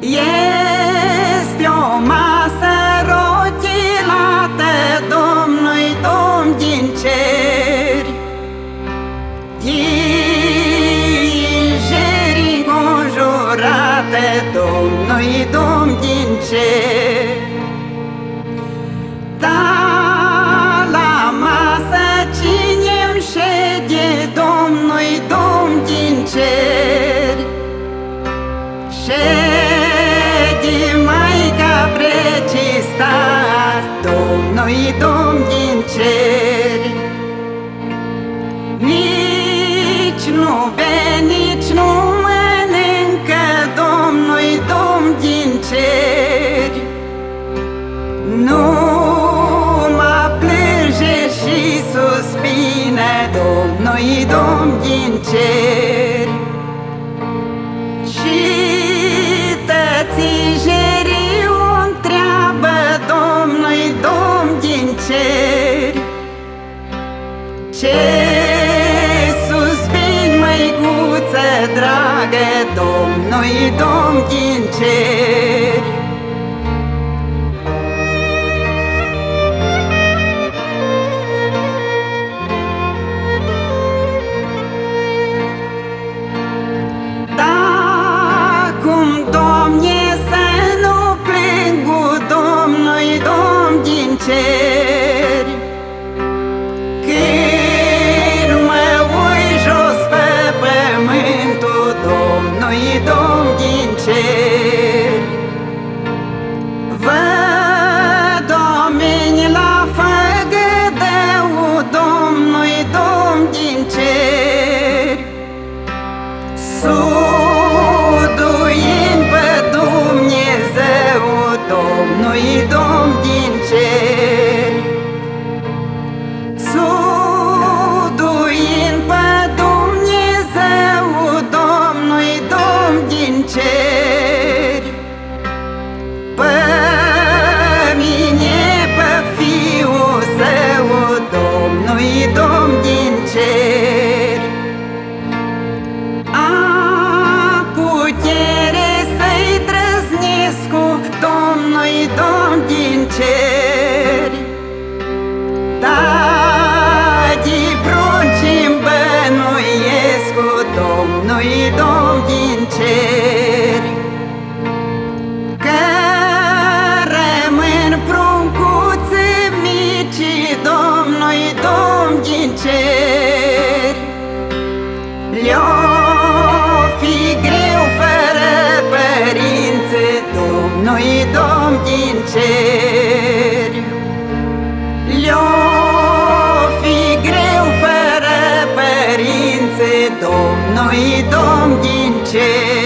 Este o masă rotilată Domnului Domn din cer. Dijerii conjurate Domnului Domn din cer. Da la masă cine-mi șede Domnului Domn din cer. Șede Domnul-i Domn din cer. Nici nu bea, nici nu mănâncă Domnul-i Domn din cer. Nu mă plânge și suspină Domnul-i Domn din cer Ce suspin, măicuță dragă Domnul-i Domn din cer lui Domn din cer. Vă domeni la făgădău Domnului Domn din cer. Suduim pe Dumnezeu Domnului Domn Dom din cer care rămân pruncuți mici Domnului dom din cer. Le fi greu fără părinți Domnului dom din cer. dom din ce